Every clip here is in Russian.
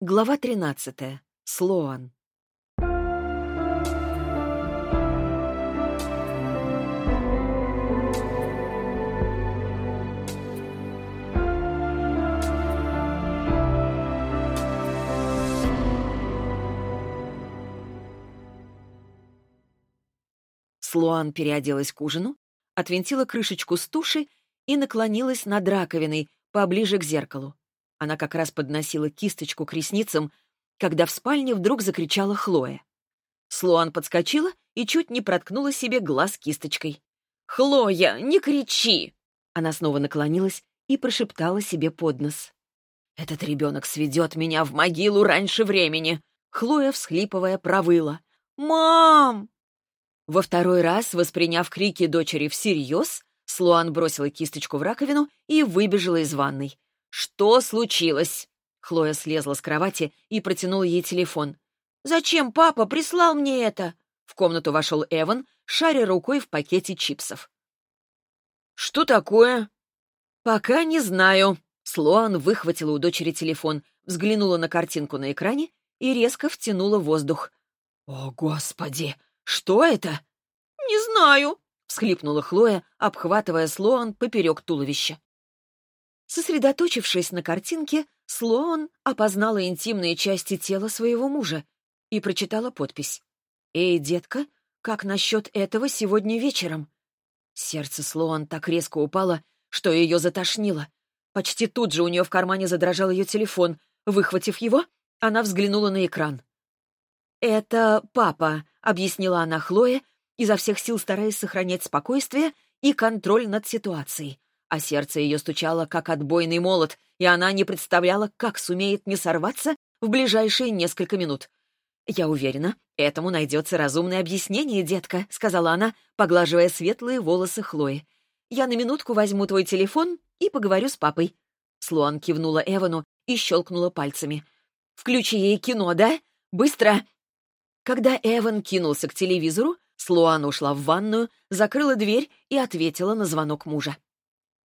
Глава 13. Слоан. Слоан переоделась к ужину, отвинтила крышечку с туши и наклонилась над раковиной, поближе к зеркалу. Она как раз подносила кисточку к ресницам, когда в спальне вдруг закричала Хлоя. Слоан подскочила и чуть не проткнула себе глаз кисточкой. «Хлоя, не кричи!» Она снова наклонилась и прошептала себе под нос. «Этот ребенок сведет меня в могилу раньше времени!» Хлоя, всхлипывая, провыла. «Мам!» Во второй раз, восприняв крики дочери всерьез, Слоан бросила кисточку в раковину и выбежала из ванной. «Что случилось?» Хлоя слезла с кровати и протянула ей телефон. «Зачем папа прислал мне это?» В комнату вошел Эван, шаря рукой в пакете чипсов. «Что такое?» «Пока не знаю». Слоан выхватила у дочери телефон, взглянула на картинку на экране и резко втянула воздух. «О, Господи! Что это?» «Не знаю», — всхлипнула Хлоя, обхватывая Слоан поперек туловища. Сосредоточившись на картинке, Слоан опознала интимные части тела своего мужа и прочитала подпись. «Эй, детка, как насчет этого сегодня вечером?» Сердце Слоан так резко упало, что ее затошнило. Почти тут же у нее в кармане задрожал ее телефон. Выхватив его, она взглянула на экран. «Это папа», — объяснила она Хлое, изо всех сил стараясь сохранять спокойствие и контроль над ситуацией а сердце ее стучало, как отбойный молот, и она не представляла, как сумеет не сорваться в ближайшие несколько минут. «Я уверена, этому найдется разумное объяснение, детка», — сказала она, поглаживая светлые волосы Хлои. «Я на минутку возьму твой телефон и поговорю с папой». Слуан кивнула Эвану и щелкнула пальцами. «Включи ей кино, да? Быстро!» Когда Эван кинулся к телевизору, Слуан ушла в ванную, закрыла дверь и ответила на звонок мужа.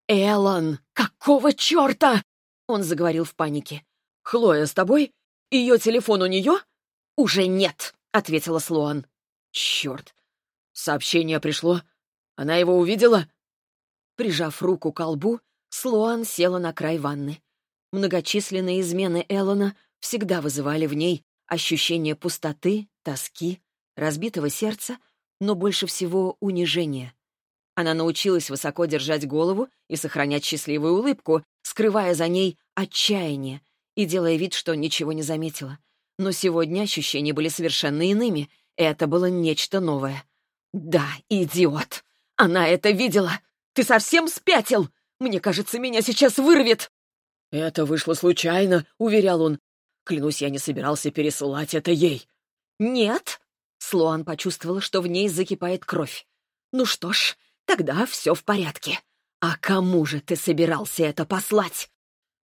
«Эллен, какого черта?» Он заговорил в панике. «Хлоя с тобой? Ее телефон у нее?» «Уже нет», — ответила Слоан. «Черт! Сообщение пришло. Она его увидела?» Прижав руку к колбу, Слоан села на край ванны. Многочисленные измены Эллона всегда вызывали в ней ощущение пустоты, тоски, разбитого сердца, но больше всего унижения. Она научилась высоко держать голову и сохранять счастливую улыбку, скрывая за ней отчаяние и делая вид, что ничего не заметила. Но сегодня ощущения были совершенно иными. Это было нечто новое. «Да, идиот! Она это видела! Ты совсем спятил! Мне кажется, меня сейчас вырвет!» «Это вышло случайно», — уверял он. «Клянусь, я не собирался пересылать это ей». «Нет?» Слоан почувствовала, что в ней закипает кровь. «Ну что ж, Тогда все в порядке. А кому же ты собирался это послать?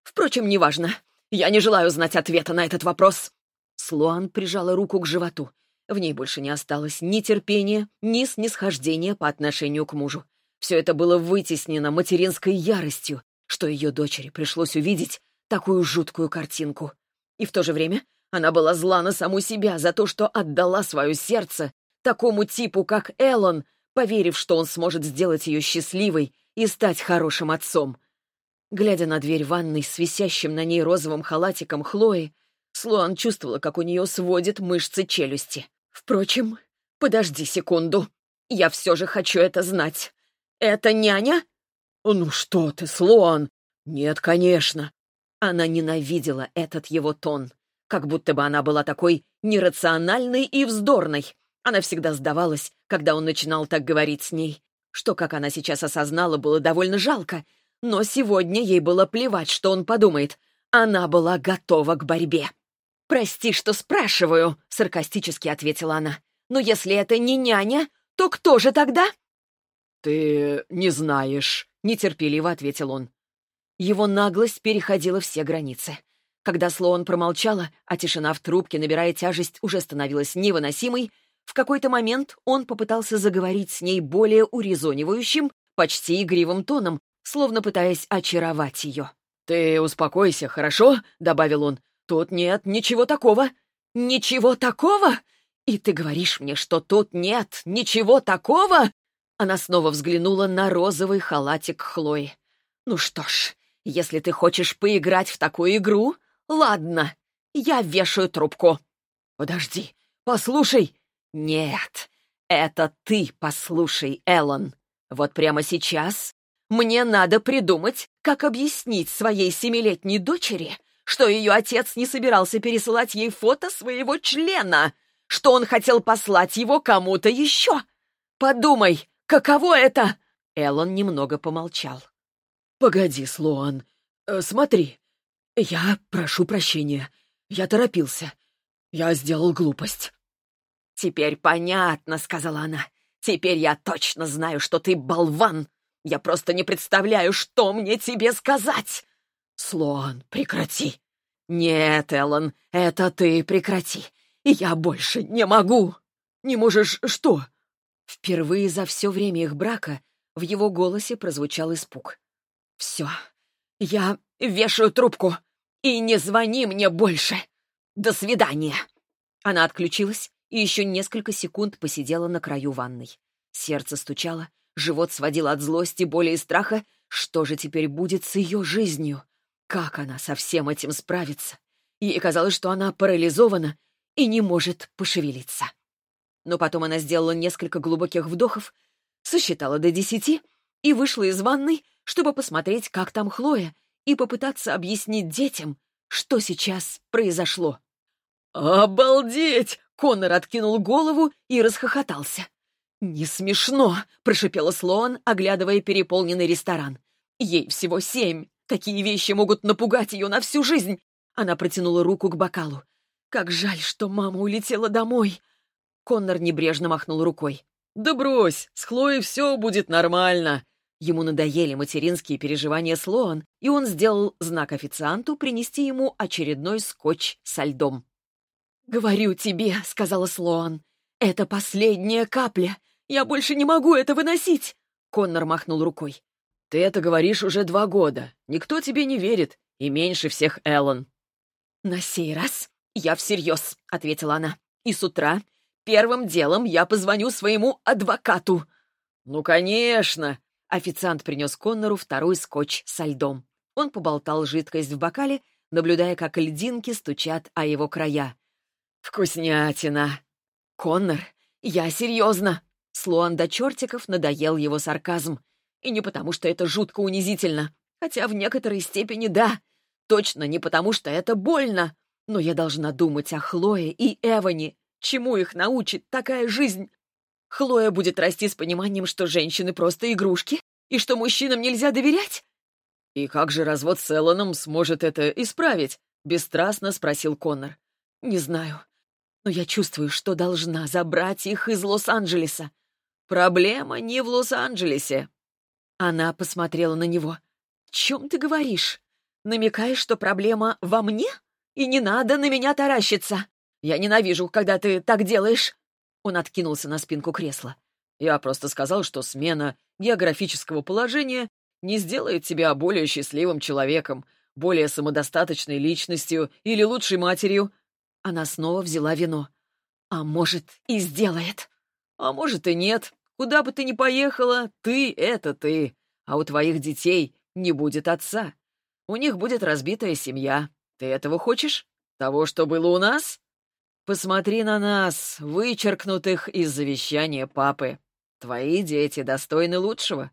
Впрочем, неважно. Я не желаю знать ответа на этот вопрос. Слоан прижала руку к животу. В ней больше не осталось ни терпения, ни снисхождения по отношению к мужу. Все это было вытеснено материнской яростью, что ее дочери пришлось увидеть такую жуткую картинку. И в то же время она была зла на саму себя за то, что отдала свое сердце такому типу, как Эллен, поверив, что он сможет сделать ее счастливой и стать хорошим отцом. Глядя на дверь ванной с висящим на ней розовым халатиком Хлои, Слоан чувствовала, как у нее сводит мышцы челюсти. Впрочем, подожди секунду. Я все же хочу это знать. Это няня? Ну что ты, Слоан? Нет, конечно. Она ненавидела этот его тон, как будто бы она была такой нерациональной и вздорной. Она всегда сдавалась, когда он начинал так говорить с ней, что, как она сейчас осознала, было довольно жалко. Но сегодня ей было плевать, что он подумает. Она была готова к борьбе. «Прости, что спрашиваю», — саркастически ответила она. «Но если это не няня, то кто же тогда?» «Ты не знаешь», — нетерпеливо ответил он. Его наглость переходила все границы. Когда Слоун промолчала, а тишина в трубке, набирая тяжесть, уже становилась невыносимой, в какой-то момент он попытался заговорить с ней более урезонивающим, почти игривым тоном, словно пытаясь очаровать ее. «Ты успокойся, хорошо?» — добавил он. Тут нет ничего такого. Ничего такого? И ты говоришь мне, что тут нет ничего такого? Она снова взглянула на розовый халатик Хлои. Ну что ж, если ты хочешь поиграть в такую игру, ладно, я вешаю трубку. Подожди, послушай. Нет, это ты послушай, Эллен. Вот прямо сейчас мне надо придумать, как объяснить своей семилетней дочери, что ее отец не собирался пересылать ей фото своего члена, что он хотел послать его кому-то еще. Подумай, каково это?» Эллен немного помолчал. «Погоди, Слоан. Э, смотри. Я прошу прощения. Я торопился. Я сделал глупость». «Теперь понятно», — сказала она. «Теперь я точно знаю, что ты болван. Я просто не представляю, что мне тебе сказать!» «Слоан, прекрати!» «Нет, Эллен, это ты прекрати. Я больше не могу!» «Не можешь что?» Впервые за все время их брака в его голосе прозвучал испуг. «Все, я вешаю трубку, и не звони мне больше! До свидания!» Она отключилась и еще несколько секунд посидела на краю ванной. Сердце стучало, Живот сводил от злости, боли и страха. Что же теперь будет с ее жизнью? Как она со всем этим справится? Ей казалось, что она парализована и не может пошевелиться. Но потом она сделала несколько глубоких вдохов, сосчитала до десяти и вышла из ванной, чтобы посмотреть, как там Хлоя, и попытаться объяснить детям, что сейчас произошло. «Обалдеть!» — Коннор откинул голову и расхохотался. «Не смешно!» — прошипела Слоан, оглядывая переполненный ресторан. «Ей всего семь. Такие вещи могут напугать ее на всю жизнь!» Она протянула руку к бокалу. «Как жаль, что мама улетела домой!» Коннор небрежно махнул рукой. «Да брось, с Хлоей все будет нормально!» Ему надоели материнские переживания Слоан, и он сделал знак официанту принести ему очередной скотч со льдом. «Говорю тебе», — сказала Слоан, — «это последняя капля. Я больше не могу это выносить!» Коннор махнул рукой. «Ты это говоришь уже два года. Никто тебе не верит. И меньше всех Эллен». «На сей раз я всерьез», — ответила она. «И с утра первым делом я позвоню своему адвокату». «Ну, конечно!» Официант принес Коннору второй скотч со льдом. Он поболтал жидкость в бокале, наблюдая, как льдинки стучат о его края. «Вкуснятина!» «Коннор, я серьезно!» Слоан до чертиков надоел его сарказм. И не потому, что это жутко унизительно. Хотя в некоторой степени да. Точно не потому, что это больно. Но я должна думать о Хлое и Эване. Чему их научит такая жизнь? Хлоя будет расти с пониманием, что женщины просто игрушки, и что мужчинам нельзя доверять? «И как же развод с Эллоном сможет это исправить?» — бесстрастно спросил Коннор. «Не знаю. Но я чувствую, что должна забрать их из Лос-Анджелеса. Проблема не в Лос-Анджелесе. Она посмотрела на него. «О чем ты говоришь? Намекаешь, что проблема во мне? И не надо на меня таращиться. Я ненавижу, когда ты так делаешь». Он откинулся на спинку кресла. «Я просто сказал, что смена географического положения не сделает тебя более счастливым человеком, более самодостаточной личностью или лучшей матерью». Она снова взяла вино. «А может, и сделает?» «А может, и нет. Куда бы ты ни поехала, ты — это ты. А у твоих детей не будет отца. У них будет разбитая семья. Ты этого хочешь? Того, что было у нас? Посмотри на нас, вычеркнутых из завещания папы. Твои дети достойны лучшего».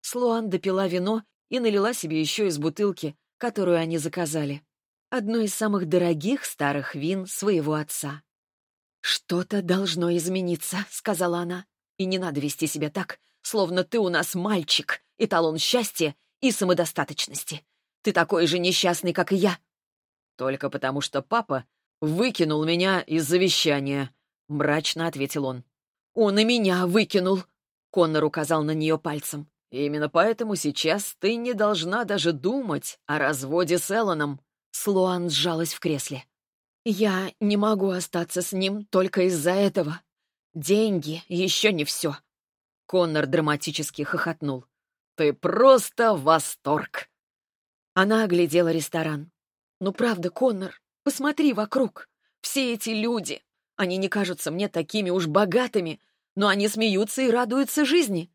Слуан допила вино и налила себе еще из бутылки, которую они заказали. Одно из самых дорогих старых вин своего отца. «Что-то должно измениться», — сказала она. И не надо вести себя так, словно ты у нас мальчик, эталон счастья и самодостаточности. Ты такой же несчастный, как и я. Только потому, что папа выкинул меня из завещания, — мрачно ответил он. Он и меня выкинул, — Коннор указал на нее пальцем. Именно поэтому сейчас ты не должна даже думать о разводе с Эллоном. Слоан сжалась в кресле. «Я не могу остаться с ним только из-за этого. Деньги еще не все. Коннор драматически хохотнул. «Ты просто восторг!» Она оглядела ресторан. «Ну правда, Коннор, Посмотри вокруг. Все эти люди. Они не кажутся мне такими уж богатыми, но они смеются и радуются жизни.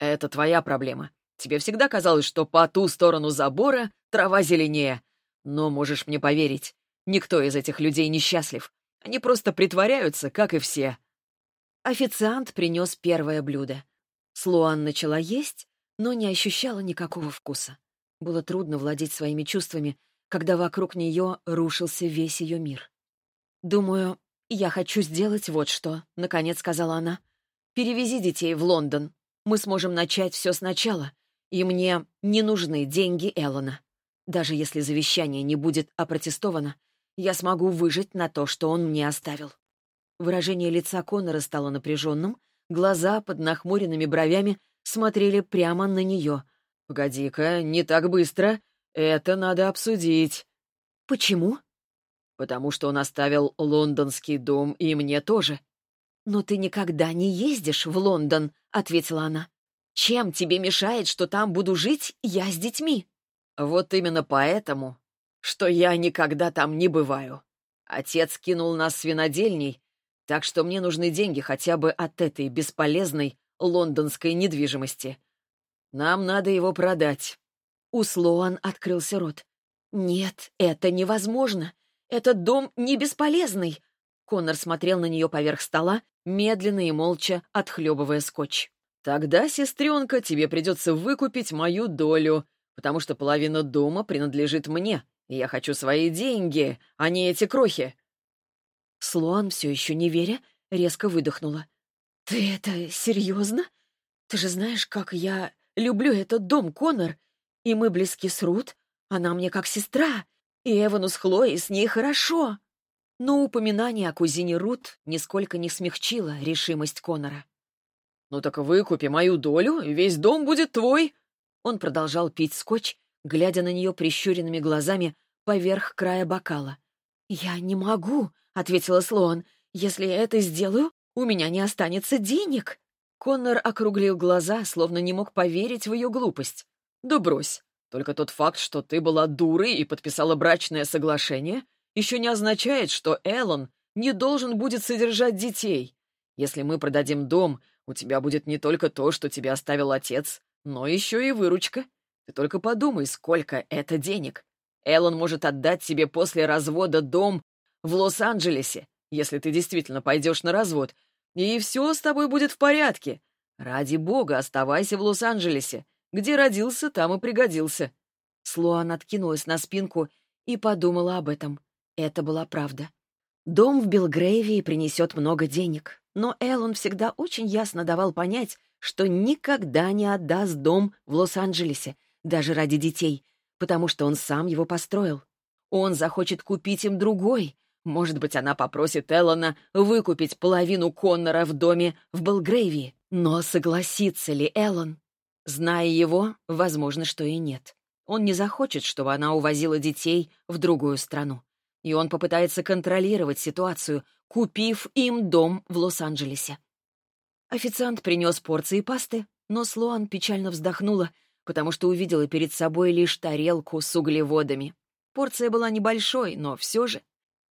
Это твоя проблема. Тебе всегда казалось, что по ту сторону забора трава зеленее. Но можешь мне поверить, никто из этих людей не счастлив. Они просто притворяются, как и все. Официант принес первое блюдо. Слуан начала есть, но не ощущала никакого вкуса. Было трудно владеть своими чувствами, когда вокруг нее рушился весь ее мир. «Думаю, я хочу сделать вот что», — наконец сказала она. «Перевези детей в Лондон. Мы сможем начать все сначала, и мне не нужны деньги Эллона. Даже если завещание не будет опротестовано, я смогу выжить на то, что он мне оставил». Выражение лица Коннора стало напряженным, глаза под нахмуренными бровями смотрели прямо на нее. «Погоди-ка, не так быстро. Это надо обсудить». «Почему?» «Потому что он оставил лондонский дом, и мне тоже». «Но ты никогда не ездишь в Лондон», — ответила она. «Чем тебе мешает, что там буду жить я с детьми?» «Вот именно поэтому, что я никогда там не бываю. Отец кинул нас с винодельней, так что мне нужны деньги хотя бы от этой бесполезной лондонской недвижимости. Нам надо его продать». У Слоан открылся рот. «Нет, это невозможно. Этот дом не бесполезный». Коннор смотрел на нее поверх стола, медленно и молча отхлебывая скотч. «Тогда, сестренка, тебе придется выкупить мою долю, потому что половина дома принадлежит мне, и я хочу свои деньги, а не эти крохи. Слоан, все еще не веря, резко выдохнула. «Ты это серьезно? Ты же знаешь, как я люблю этот дом, Конор. И мы близки с Рут. Она мне как сестра. И Эвану с Хлоей с ней хорошо». Но упоминание о кузине Рут нисколько не смягчило решимость Конора. «Ну так выкупи мою долю, и весь дом будет твой!» Он продолжал пить скотч, глядя на нее прищуренными глазами поверх края бокала. «Я не могу!» — ответила Слоан. «Если я это сделаю, у меня не останется денег». Коннор округлил глаза, словно не мог поверить в ее глупость. «Да брось. Только тот факт, что ты была дурой и подписала брачное соглашение, еще не означает, что Эллен не должен будет содержать детей. Если мы продадим дом, у тебя будет не только то, что тебе оставил отец, но еще и выручка. Ты только подумай, сколько это денег. Эллен может отдать тебе после развода дом в Лос-Анджелесе, если ты действительно пойдешь на развод, и все с тобой будет в порядке. Ради бога, оставайся в Лос-Анджелесе. Где родился, там и пригодился». Слоан откинулась на спинку и подумала об этом. Это была правда. Дом в Белгрейвии принесет много денег, но Эллен всегда очень ясно давал понять, что никогда не отдаст дом в Лос-Анджелесе, даже ради детей, потому что он сам его построил. Он захочет купить им другой, может быть, она попросит Эллона выкупить половину Коннора в доме в Белгрейвии. Но согласится ли Эллон? Зная его, возможно, что и нет. Он не захочет, чтобы она увозила детей в другую страну. И он попытается контролировать ситуацию, купив им дом в Лос-Анджелесе. Официант принес порции пасты, но Слоан печально вздохнула, потому что увидела перед собой лишь тарелку с углеводами. Порция была небольшой, но все же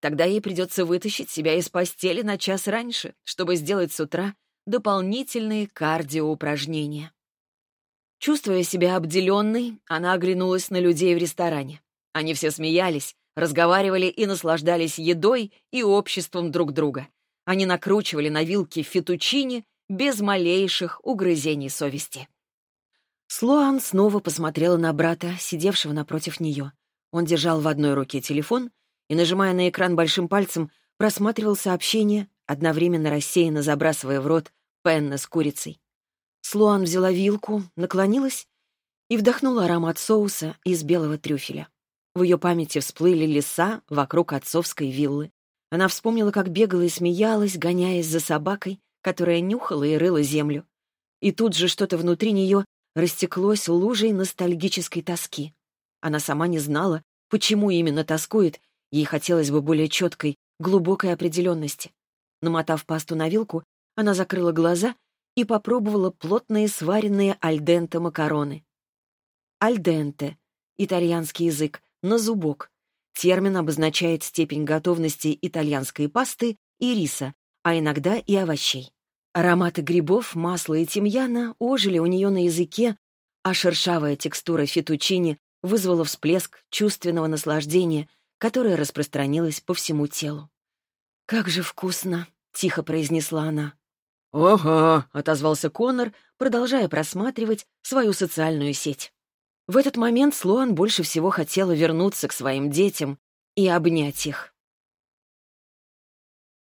Тогда ей придется вытащить себя из постели на час раньше, чтобы сделать с утра дополнительные кардиоупражнения. Чувствуя себя обделенной, она оглянулась на людей в ресторане. Они все смеялись, разговаривали и наслаждались едой и обществом друг друга. Они накручивали на вилки фетучини без малейших угрызений совести. Слоан снова посмотрела на брата, сидевшего напротив нее. Он держал в одной руке телефон — и, нажимая на экран большим пальцем, просматривал сообщение, одновременно рассеянно забрасывая в рот пенна с курицей. Слуан взяла вилку, наклонилась и вдохнула аромат соуса из белого трюфеля. В ее памяти всплыли леса вокруг отцовской виллы. Она вспомнила, как бегала и смеялась, гоняясь за собакой, которая нюхала и рыла землю. И тут же что-то внутри нее растеклось лужей ностальгической тоски. Она сама не знала, почему именно тоскует Ей хотелось бы более четкой, глубокой определенности. Намотав пасту на вилку, она закрыла глаза и попробовала плотные сваренные альденте макароны. Альденте — итальянский язык, на зубок. Термин обозначает степень готовности итальянской пасты и риса, а иногда и овощей. Ароматы грибов, масла и тимьяна ожили у нее на языке, а шершавая текстура фетучини вызвала всплеск чувственного наслаждения, которое распространилось по всему телу. «Как же вкусно!» — тихо произнесла она. «Ага», — отозвался Коннор, продолжая просматривать свою социальную сеть. В этот момент Слоан больше всего хотела вернуться к своим детям и обнять их.